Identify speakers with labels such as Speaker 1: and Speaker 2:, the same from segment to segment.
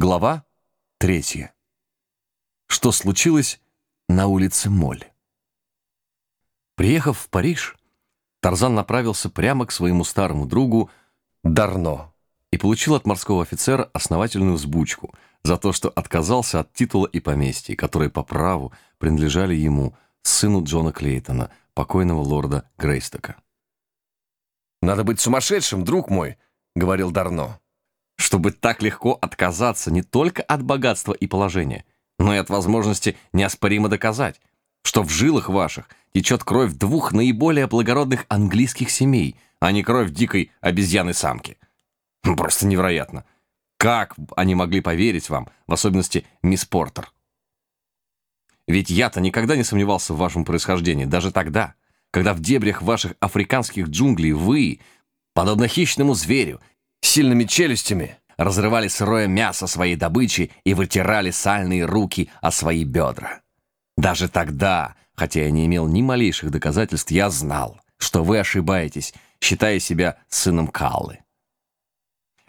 Speaker 1: Глава третья. Что случилось на улице Моль? Приехав в Париж, Тарзан направился прямо к своему старому другу Дарно и получил от морского офицера основательную взбучку за то, что отказался от титула и поместья, которые по праву принадлежали ему, сыну Джона Клейтона, покойного лорда Грейстока.
Speaker 2: «Надо быть сумасшедшим, друг мой», — говорил Дарно
Speaker 1: чтобы так легко отказаться не только от богатства и положения, но и от возможности неоспоримо доказать, что в жилах ваших течет кровь двух наиболее благородных английских семей, а не кровь дикой обезьяны-самки. Просто невероятно. Как они могли поверить вам, в особенности мисс Портер? Ведь я-то никогда не сомневался в вашем происхождении, даже тогда, когда в дебрях ваших африканских джунглей вы, подобно хищному зверю, сильными челюстями, разрывали сырое мясо своей добычи и вытирали сальные руки о свои бедра. Даже тогда, хотя я не имел ни малейших доказательств, я знал, что вы ошибаетесь, считая себя сыном Каллы.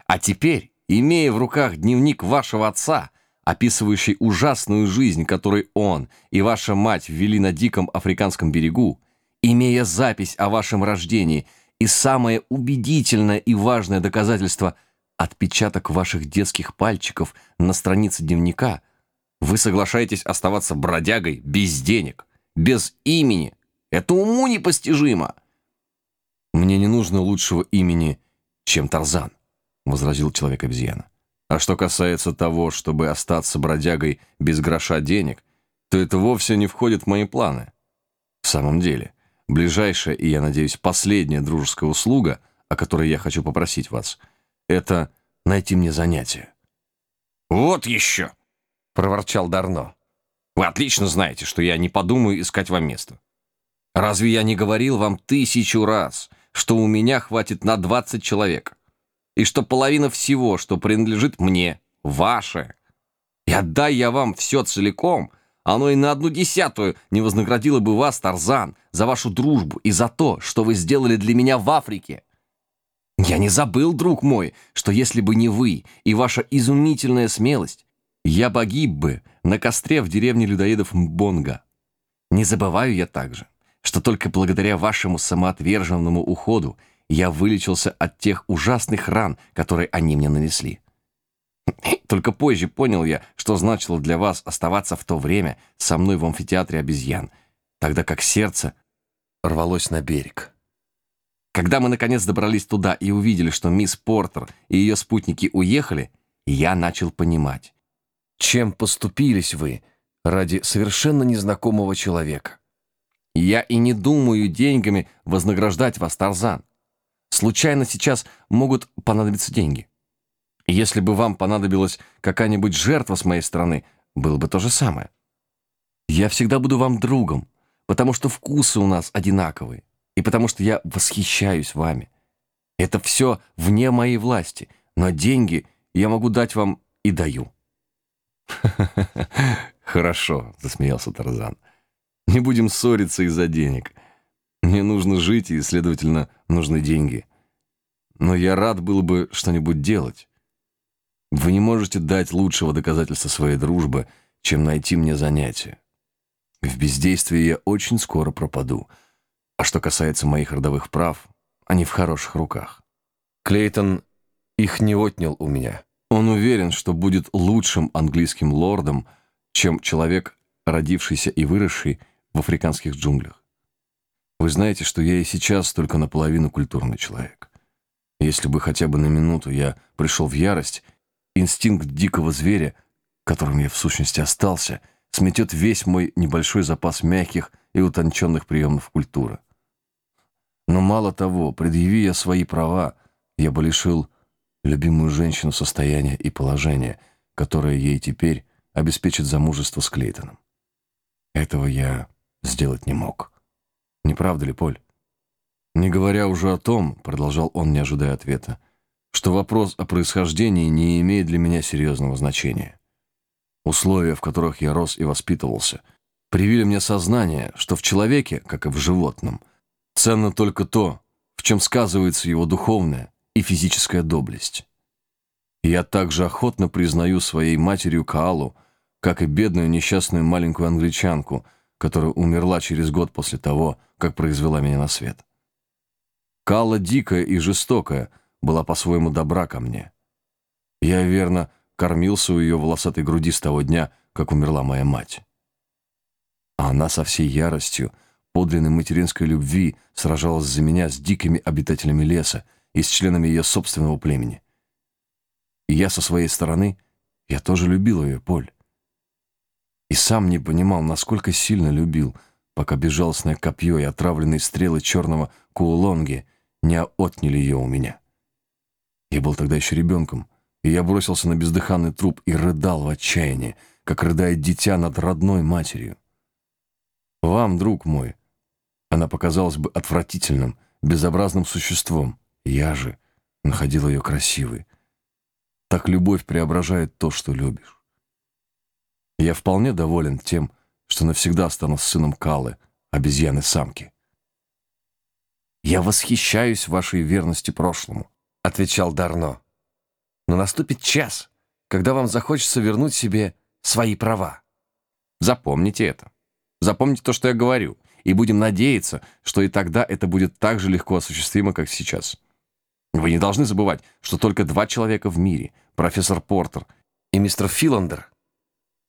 Speaker 1: А теперь, имея в руках дневник вашего отца, описывающий ужасную жизнь, которую он и ваша мать ввели на диком африканском берегу, имея запись о вашем рождении – и самое убедительное и важное доказательство – отпечаток ваших детских пальчиков на странице дневника. Вы соглашаетесь оставаться бродягой без денег, без имени. Это уму непостижимо. «Мне не нужно лучшего имени, чем Тарзан», — возразил человек-обезьяна. «А что касается того, чтобы остаться бродягой без гроша денег, то это вовсе не входит в мои планы. В самом деле, Ближайшая и, я надеюсь, последняя дружеская услуга, о которой я хочу попросить вас, это найти мне занятие.
Speaker 2: «Вот еще!» — проворчал Дарно. «Вы отлично знаете, что я не подумаю искать вам место. Разве я не говорил вам тысячу раз, что у меня хватит на 20 человек, и что половина всего, что принадлежит мне, ваше? И отдай я вам все целиком — оно и на одну десятую не вознаградило бы вас, Тарзан, за вашу дружбу и за то, что вы сделали для меня в Африке. Я не забыл, друг мой, что если бы не вы и ваша изумительная смелость, я погиб бы на костре в деревне людоедов Мбонга. Не забываю я также, что только благодаря вашему самоотверженному уходу я вылечился от тех ужасных ран, которые они мне нанесли. Только позже понял я, что значило для вас оставаться в то время со мной в амфитеатре обезьян, тогда как сердце рвалось на берег. Когда мы наконец добрались туда и увидели, что мисс Портер и ее спутники уехали, я начал понимать, чем поступились вы ради совершенно незнакомого человека. Я и не думаю деньгами вознаграждать вас, Тарзан. Случайно сейчас могут понадобиться деньги. Если бы вам понадобилась какая-нибудь жертва с моей стороны, было бы то же самое. Я всегда буду вам другом, потому что вкусы у нас одинаковые, и потому что я восхищаюсь вами. Это все вне моей власти, но деньги я могу дать вам и даю».
Speaker 1: «Хорошо», — засмеялся Тарзан. «Не будем ссориться из-за денег. Мне нужно жить, и, следовательно, нужны деньги. Но я рад был бы что-нибудь делать. Вы не можете дать лучшего доказательства своей дружбы, чем найти мне занятие. В бездействии я очень скоро пропаду. А что касается моих родовых прав, они в хороших руках. Клейтон их не отнял у меня. Он уверен, что будет лучшим английским лордом, чем человек, родившийся и выросший в африканских джунглях. Вы знаете, что я и сейчас только наполовину культурный человек. Если бы хотя бы на минуту я пришел в ярость Инстинкт дикого зверя, которым я в сущности остался, сметет весь мой небольшой запас мягких и утонченных приемов культуры. Но мало того, предъяви я свои права, я бы лишил любимую женщину состояния и положения, которое ей теперь обеспечит замужество с Клейтоном. Этого я сделать не мог. Не правда ли, Поль? Не говоря уже о том, продолжал он, не ожидая ответа, что вопрос о происхождении не имеет для меня серьезного значения. Условия, в которых я рос и воспитывался, привили мне сознание, что в человеке, как и в животном, ценно только то, в чем сказывается его духовная и физическая доблесть.
Speaker 2: Я также охотно признаю своей матерью Каалу, как и бедную несчастную маленькую англичанку, которая умерла через год после того, как произвела меня на свет. Каала дикая и жестокая, была по-своему добра ко мне. Я, верно, кормился у ее волосатой груди с того дня, как умерла моя мать. А она со всей яростью, подлинной материнской любви сражалась за меня с дикими обитателями леса и с членами ее собственного племени. И я со своей стороны, я тоже любил ее, Поль. И сам не понимал, насколько сильно любил, пока безжалостное копье и отравленные стрелы черного куулонги не отняли ее у меня. Я был тогда еще ребенком, и я бросился на бездыханный труп и рыдал в отчаянии, как рыдает дитя над родной матерью. Вам, друг мой, она показалась бы отвратительным, безобразным существом. Я же находил ее красивой. Так любовь преображает то, что любишь. Я вполне доволен тем, что навсегда останусь сыном Калы, обезьяны-самки. «Я восхищаюсь вашей верностью прошлому», — отвечал Дарно. «Но наступит час, когда вам захочется вернуть себе свои права. Запомните это. Запомните то, что я говорю и будем надеяться, что и тогда это будет так же легко осуществимо, как сейчас. Вы не должны забывать, что только два человека в мире, профессор Портер и мистер Филандер,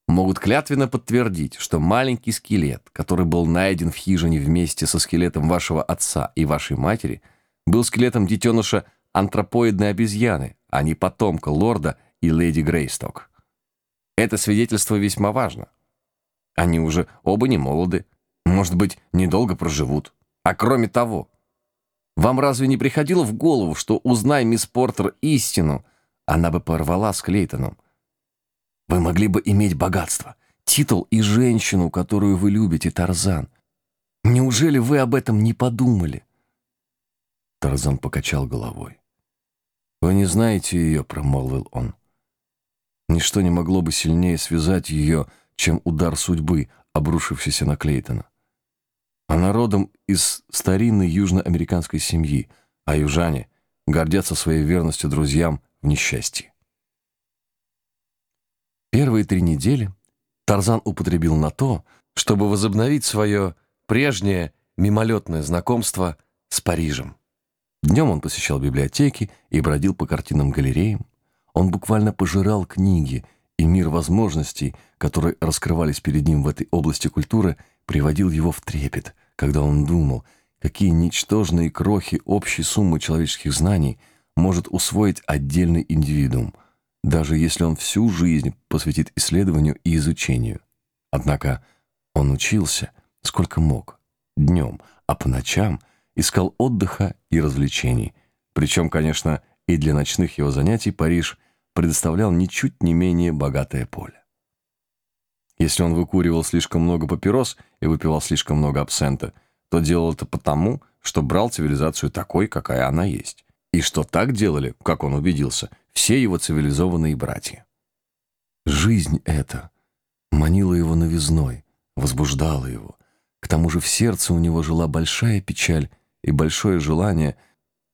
Speaker 2: могут клятвенно подтвердить, что маленький скелет, который был найден в хижине вместе со скелетом вашего отца и вашей матери, был скелетом детеныша антропоидной обезьяны, а не потомка лорда и леди Грейсток. Это свидетельство весьма важно. Они уже оба не молоды, может быть, недолго проживут. А кроме того, вам разве не приходило в голову, что, узнай мисс Портер истину, она бы порвала с Клейтоном? Вы могли бы иметь богатство, титул и женщину, которую вы любите, Тарзан. Неужели вы об этом не подумали?» Тарзан покачал головой. «Вы не знаете ее», — промолвил он. «Ничто не могло бы сильнее связать ее, чем удар судьбы, обрушившийся на Клейтона. Она родом из старинной южноамериканской семьи, а южане гордятся своей верностью друзьям в несчастье. Первые три недели Тарзан употребил на то, чтобы возобновить свое прежнее мимолетное знакомство с Парижем. Днем он посещал библиотеки и бродил по картинным галереям. Он буквально пожирал книги, и мир возможностей, которые раскрывались перед ним в этой области культуры, приводил его в трепет, когда он думал, какие ничтожные крохи общей суммы человеческих знаний может усвоить отдельный индивидуум, даже если он всю жизнь посвятит исследованию и изучению. Однако он учился, сколько мог, днем, а по ночам искал отдыха и развлечений. Причем, конечно, и для ночных его занятий Париж предоставлял ничуть не менее богатое поле. Если он выкуривал слишком много папирос и выпивал слишком много абсента, то делал это потому, что брал цивилизацию такой, какая она есть. И что так делали, как он убедился, все его цивилизованные братья. Жизнь эта манила его новизной, возбуждала его. К тому же в сердце у него жила большая печаль и большое желание,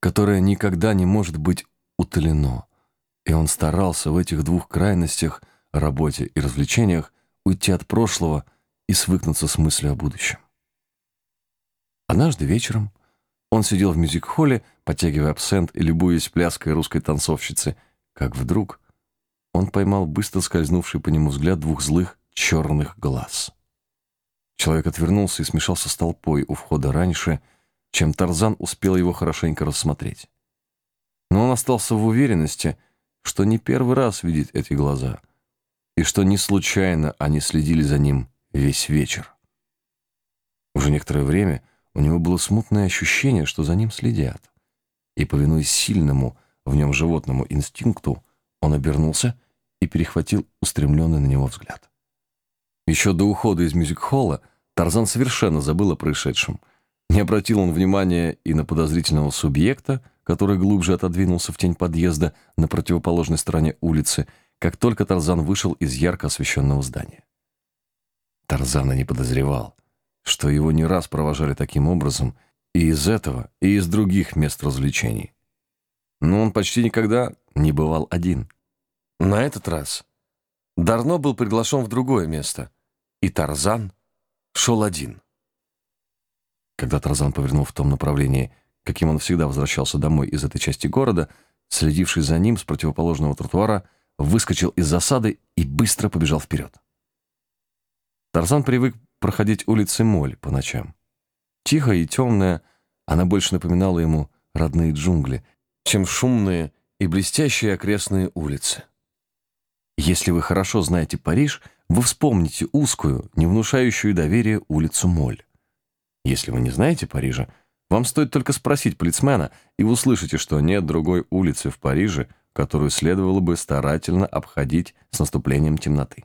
Speaker 2: которое никогда не может быть утолено. И он старался в этих двух крайностях, работе и развлечениях, уйти от прошлого и свыкнуться с мыслью о будущем. Однажды вечером он сидел в мюзик-холле, подтягивая абсент и любуясь пляской русской танцовщицы, как вдруг он поймал быстро скользнувший по нему взгляд двух злых черных глаз. Человек отвернулся и смешался с толпой у входа раньше, чем Тарзан успел его хорошенько рассмотреть. Но он остался в уверенности, что не первый раз видит эти глаза — и что не случайно они следили за ним весь вечер. Уже некоторое время у него было смутное ощущение, что за ним следят. И, повинуясь сильному в нем животному инстинкту, он обернулся и перехватил устремленный на него взгляд. Еще до ухода из мюзик-холла Тарзан совершенно забыл о происшедшем. Не обратил он внимания и на подозрительного субъекта, который глубже отодвинулся в тень подъезда на противоположной стороне улицы, как только Тарзан вышел из ярко освещенного здания. Тарзан не подозревал, что его не раз провожали таким образом и из этого, и из других мест развлечений. Но он почти никогда не бывал один. На этот раз Дарно был приглашен в другое место, и Тарзан шел один.
Speaker 1: Когда Тарзан повернул в том направлении, каким он всегда возвращался домой из этой части города, следивший за ним с противоположного тротуара, выскочил из засады и быстро побежал вперед. Тарзан привык проходить улицы Моль по ночам. Тихая и темная, она больше напоминала ему родные джунгли, чем шумные и блестящие окрестные улицы. Если вы хорошо знаете Париж, вы вспомните узкую, не внушающую доверия улицу Моль. Если вы не знаете Парижа, вам стоит только спросить полицмена, и вы услышите, что нет другой улицы в Париже, которую следовало бы старательно обходить с наступлением темноты.